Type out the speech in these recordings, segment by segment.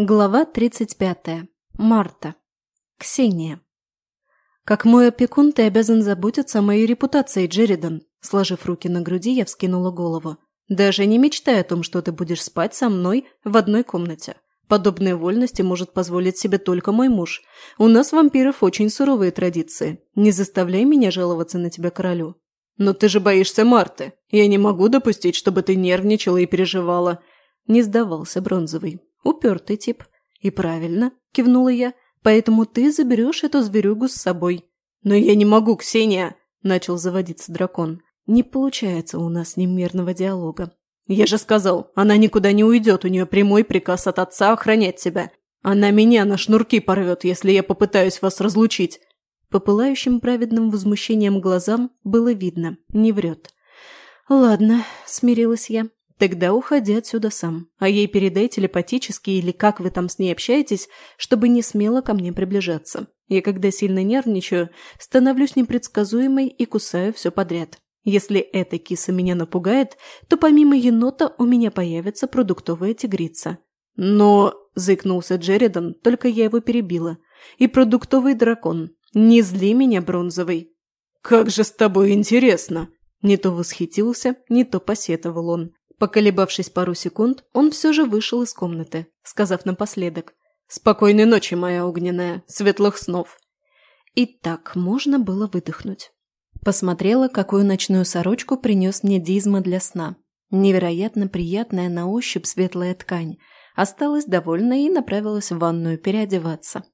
Глава 35. Марта. Ксения. «Как мой опекун, ты обязан заботиться о моей репутации, Джеридан». Сложив руки на груди, я вскинула голову. «Даже не мечтай о том, что ты будешь спать со мной в одной комнате. Подобные вольности может позволить себе только мой муж. У нас, вампиров, очень суровые традиции. Не заставляй меня жаловаться на тебя королю». «Но ты же боишься Марты. Я не могу допустить, чтобы ты нервничала и переживала». Не сдавался Бронзовый. Упертый тип. И правильно, кивнула я. Поэтому ты заберешь эту зверюгу с собой. Но я не могу, Ксения, начал заводиться дракон. Не получается у нас мирного диалога. Я же сказал, она никуда не уйдет, у нее прямой приказ от отца охранять тебя. Она меня на шнурки порвет, если я попытаюсь вас разлучить. По пылающим праведным возмущением глазам было видно, не врет. «Ладно», – смирилась я. Тогда уходи отсюда сам, а ей передай телепатически или как вы там с ней общаетесь, чтобы не смело ко мне приближаться. Я, когда сильно нервничаю, становлюсь непредсказуемой и кусаю все подряд. Если эта киса меня напугает, то помимо енота у меня появится продуктовая тигрица. Но, зыкнулся Джеридан, только я его перебила. И продуктовый дракон. Не зли меня, бронзовый. Как же с тобой интересно! Не то восхитился, не то посетовал он. Поколебавшись пару секунд, он все же вышел из комнаты, сказав напоследок «Спокойной ночи, моя огненная, светлых снов!» И так можно было выдохнуть. Посмотрела, какую ночную сорочку принес мне Дизма для сна. Невероятно приятная на ощупь светлая ткань. Осталась довольна и направилась в ванную переодеваться.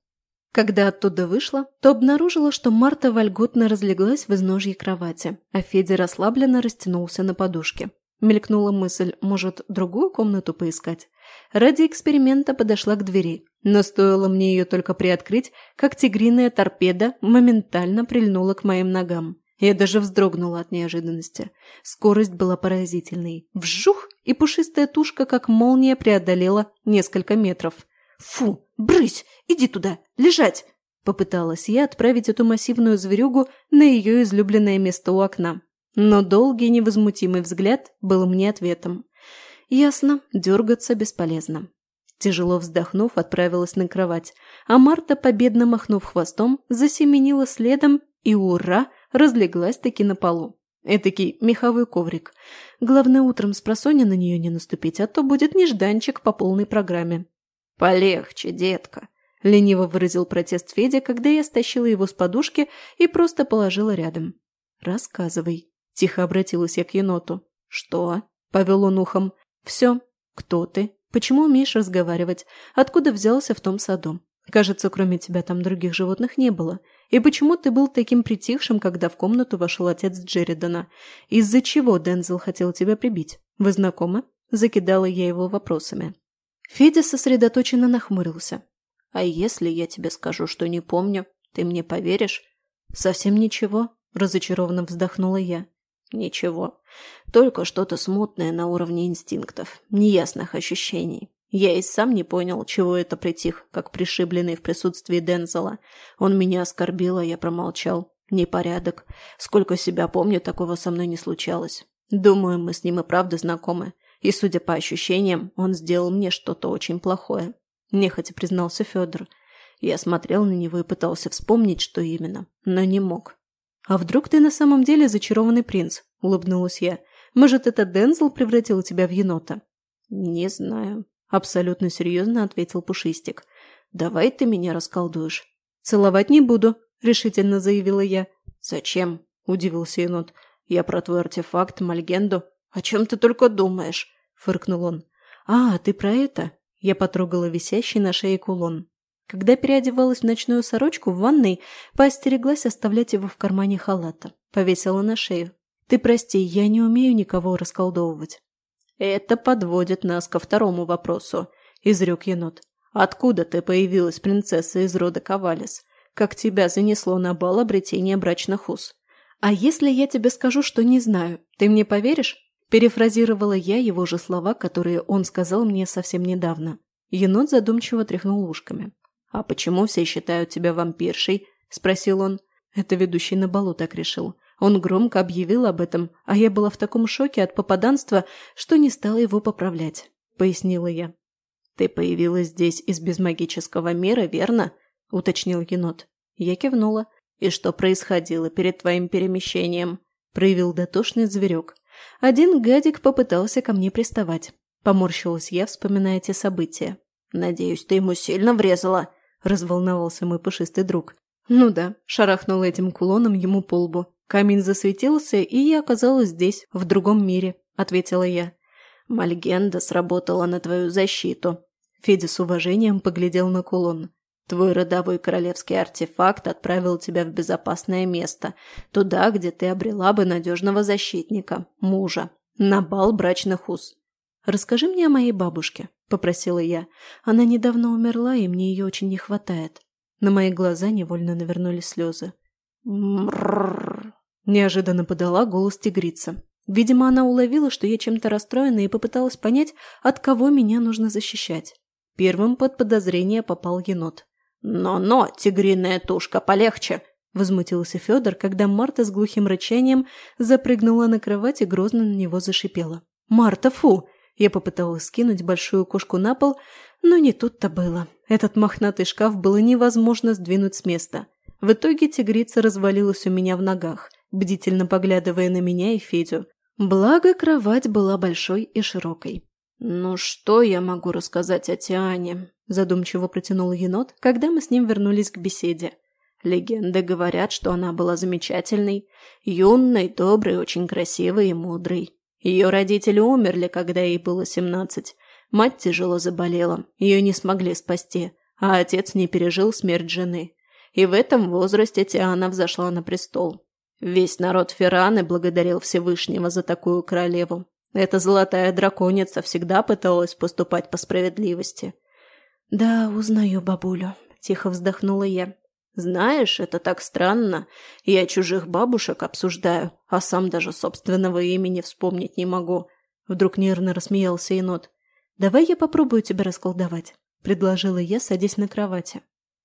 Когда оттуда вышла, то обнаружила, что Марта вольготно разлеглась в изножье кровати, а Федя расслабленно растянулся на подушке. Мелькнула мысль, может, другую комнату поискать? Ради эксперимента подошла к двери, но стоило мне ее только приоткрыть, как тигриная торпеда моментально прильнула к моим ногам. Я даже вздрогнула от неожиданности. Скорость была поразительной. Вжух! И пушистая тушка, как молния, преодолела несколько метров. «Фу! Брысь! Иди туда! Лежать!» Попыталась я отправить эту массивную зверюгу на ее излюбленное место у окна. Но долгий невозмутимый взгляд был мне ответом. Ясно, дергаться бесполезно. Тяжело вздохнув, отправилась на кровать, а Марта, победно махнув хвостом, засеменила следом и, ура, разлеглась-таки на полу. Этакий меховой коврик. Главное, утром с просонья на нее не наступить, а то будет нежданчик по полной программе. «Полегче, детка», — лениво выразил протест Федя, когда я стащила его с подушки и просто положила рядом. «Рассказывай», Тихо обратилась я к еноту. «Что?» – повел он ухом. «Все. Кто ты? Почему умеешь разговаривать? Откуда взялся в том саду? Кажется, кроме тебя там других животных не было. И почему ты был таким притихшим, когда в комнату вошел отец Джеридана? Из-за чего Дензел хотел тебя прибить? Вы знакомы?» Закидала я его вопросами. Федя сосредоточенно нахмурился. «А если я тебе скажу, что не помню, ты мне поверишь?» «Совсем ничего», – разочарованно вздохнула я. Ничего. Только что-то смутное на уровне инстинктов, неясных ощущений. Я и сам не понял, чего это притих, как пришибленный в присутствии Дензела. Он меня оскорбил, а я промолчал. Непорядок. Сколько себя помню, такого со мной не случалось. Думаю, мы с ним и правда знакомы. И, судя по ощущениям, он сделал мне что-то очень плохое. Нехотя признался Федор. Я смотрел на него и пытался вспомнить, что именно, но не мог. «А вдруг ты на самом деле зачарованный принц?» – улыбнулась я. «Может, это Дензел превратил тебя в енота?» «Не знаю», – абсолютно серьезно ответил Пушистик. «Давай ты меня расколдуешь». «Целовать не буду», – решительно заявила я. «Зачем?» – удивился енот. «Я про твой артефакт, Мальгенду. О чем ты только думаешь?» – фыркнул он. «А, ты про это?» Я потрогала висящий на шее кулон. Когда переодевалась в ночную сорочку в ванной, поостереглась оставлять его в кармане халата. Повесила на шею. «Ты прости, я не умею никого расколдовывать». «Это подводит нас ко второму вопросу», – изрек енот. «Откуда ты появилась, принцесса из рода Ковалис? Как тебя занесло на бал обретения брачных уз?» «А если я тебе скажу, что не знаю, ты мне поверишь?» Перефразировала я его же слова, которые он сказал мне совсем недавно. Енот задумчиво тряхнул ушками. «А почему все считают тебя вампиршей?» – спросил он. Это ведущий на балу так решил. Он громко объявил об этом, а я была в таком шоке от попаданства, что не стала его поправлять, – пояснила я. «Ты появилась здесь из безмагического мира, верно?» – уточнил енот. Я кивнула. «И что происходило перед твоим перемещением?» – проявил дотошный зверек. Один гадик попытался ко мне приставать. Поморщилась я, вспоминая те события. «Надеюсь, ты ему сильно врезала?» – разволновался мой пушистый друг. Ну да, шарахнул этим кулоном ему по лбу. Камень засветился, и я оказалась здесь, в другом мире, ответила я. Мальгенда сработала на твою защиту. Федя с уважением поглядел на кулон. Твой родовой королевский артефакт отправил тебя в безопасное место, туда, где ты обрела бы надежного защитника, мужа, на бал брачных уз. «Расскажи мне о моей бабушке», – попросила я. «Она недавно умерла, и мне ее очень не хватает». На мои глаза невольно навернулись слезы. «Мрррр!» – неожиданно подала голос тигрица. Видимо, она уловила, что я чем-то расстроена и попыталась понять, от кого меня нужно защищать. Первым под подозрение попал енот. «Но-но, тигриная тушка, полегче!» – возмутился Федор, когда Марта с глухим рычанием запрыгнула на кровать и грозно на него зашипела. «Марта, фу!» Я попыталась скинуть большую кошку на пол, но не тут-то было. Этот мохнатый шкаф было невозможно сдвинуть с места. В итоге тигрица развалилась у меня в ногах, бдительно поглядывая на меня и Федю. Благо, кровать была большой и широкой. «Ну что я могу рассказать о Тиане?» – задумчиво протянул енот, когда мы с ним вернулись к беседе. Легенды говорят, что она была замечательной, юной, доброй, очень красивой и мудрой. Ее родители умерли, когда ей было семнадцать. Мать тяжело заболела, ее не смогли спасти, а отец не пережил смерть жены. И в этом возрасте Тиана взошла на престол. Весь народ Ферраны благодарил Всевышнего за такую королеву. Эта золотая драконица всегда пыталась поступать по справедливости. «Да, узнаю бабулю», – тихо вздохнула я. Знаешь, это так странно. Я чужих бабушек обсуждаю, а сам даже собственного имени вспомнить не могу. Вдруг нервно рассмеялся енот. «Давай я попробую тебя расколдовать», – предложила я, садясь на кровати.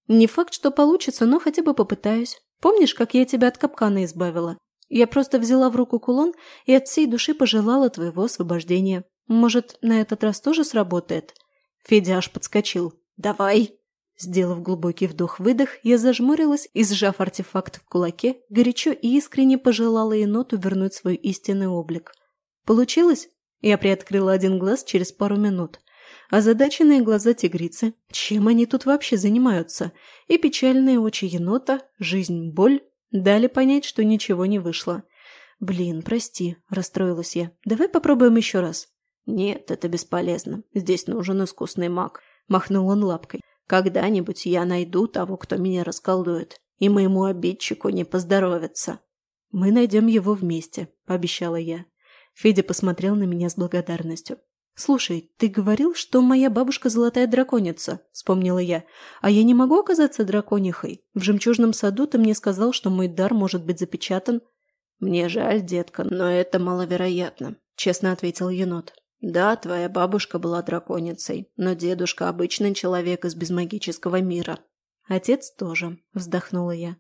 «Не факт, что получится, но хотя бы попытаюсь. Помнишь, как я тебя от капкана избавила? Я просто взяла в руку кулон и от всей души пожелала твоего освобождения. Может, на этот раз тоже сработает?» Федя аж подскочил. «Давай!» Сделав глубокий вдох-выдох, я зажмурилась и, сжав артефакт в кулаке, горячо и искренне пожелала еноту вернуть свой истинный облик. Получилось? Я приоткрыла один глаз через пару минут. Озадаченные глаза тигрицы, чем они тут вообще занимаются, и печальные очи енота, жизнь, боль, дали понять, что ничего не вышло. «Блин, прости», – расстроилась я. «Давай попробуем еще раз». «Нет, это бесполезно. Здесь нужен искусный маг», – махнул он лапкой. Когда-нибудь я найду того, кто меня расколдует, и моему обидчику не поздоровится. Мы найдем его вместе, пообещала я. Федя посмотрел на меня с благодарностью. «Слушай, ты говорил, что моя бабушка золотая драконица», — вспомнила я. «А я не могу оказаться драконихой? В жемчужном саду ты мне сказал, что мой дар может быть запечатан». «Мне жаль, детка, но это маловероятно», — честно ответил енот. Да, твоя бабушка была драконицей, но дедушка обычный человек из безмагического мира. Отец тоже, вздохнула я.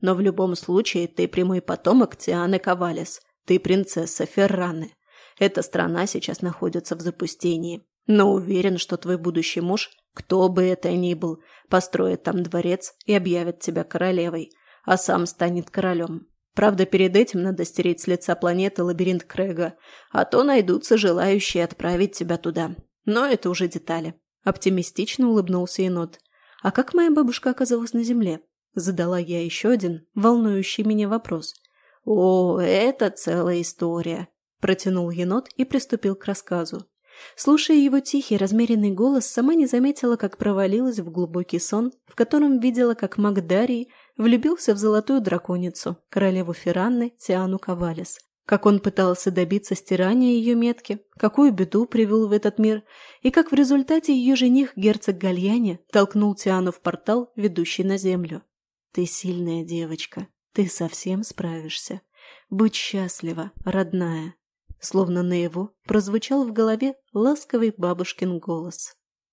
Но в любом случае ты прямой потомок Тианы Ковалес. Ты принцесса Ферраны. Эта страна сейчас находится в запустении. Но уверен, что твой будущий муж, кто бы это ни был, построит там дворец и объявит тебя королевой, а сам станет королем. Правда, перед этим надо стереть с лица планеты лабиринт Крэга, а то найдутся желающие отправить тебя туда. Но это уже детали. Оптимистично улыбнулся енот. «А как моя бабушка оказалась на Земле?» Задала я еще один, волнующий меня вопрос. «О, это целая история», – протянул енот и приступил к рассказу. Слушая его тихий, размеренный голос, сама не заметила, как провалилась в глубокий сон, в котором видела, как Магдарий влюбился в золотую драконицу, королеву Ферранны Тиану Кавалес. Как он пытался добиться стирания ее метки, какую беду привел в этот мир, и как в результате ее жених, герцог Гальяне, толкнул Тиану в портал, ведущий на землю. «Ты сильная девочка, ты совсем справишься. Будь счастлива, родная». Словно на его прозвучал в голове ласковый бабушкин голос.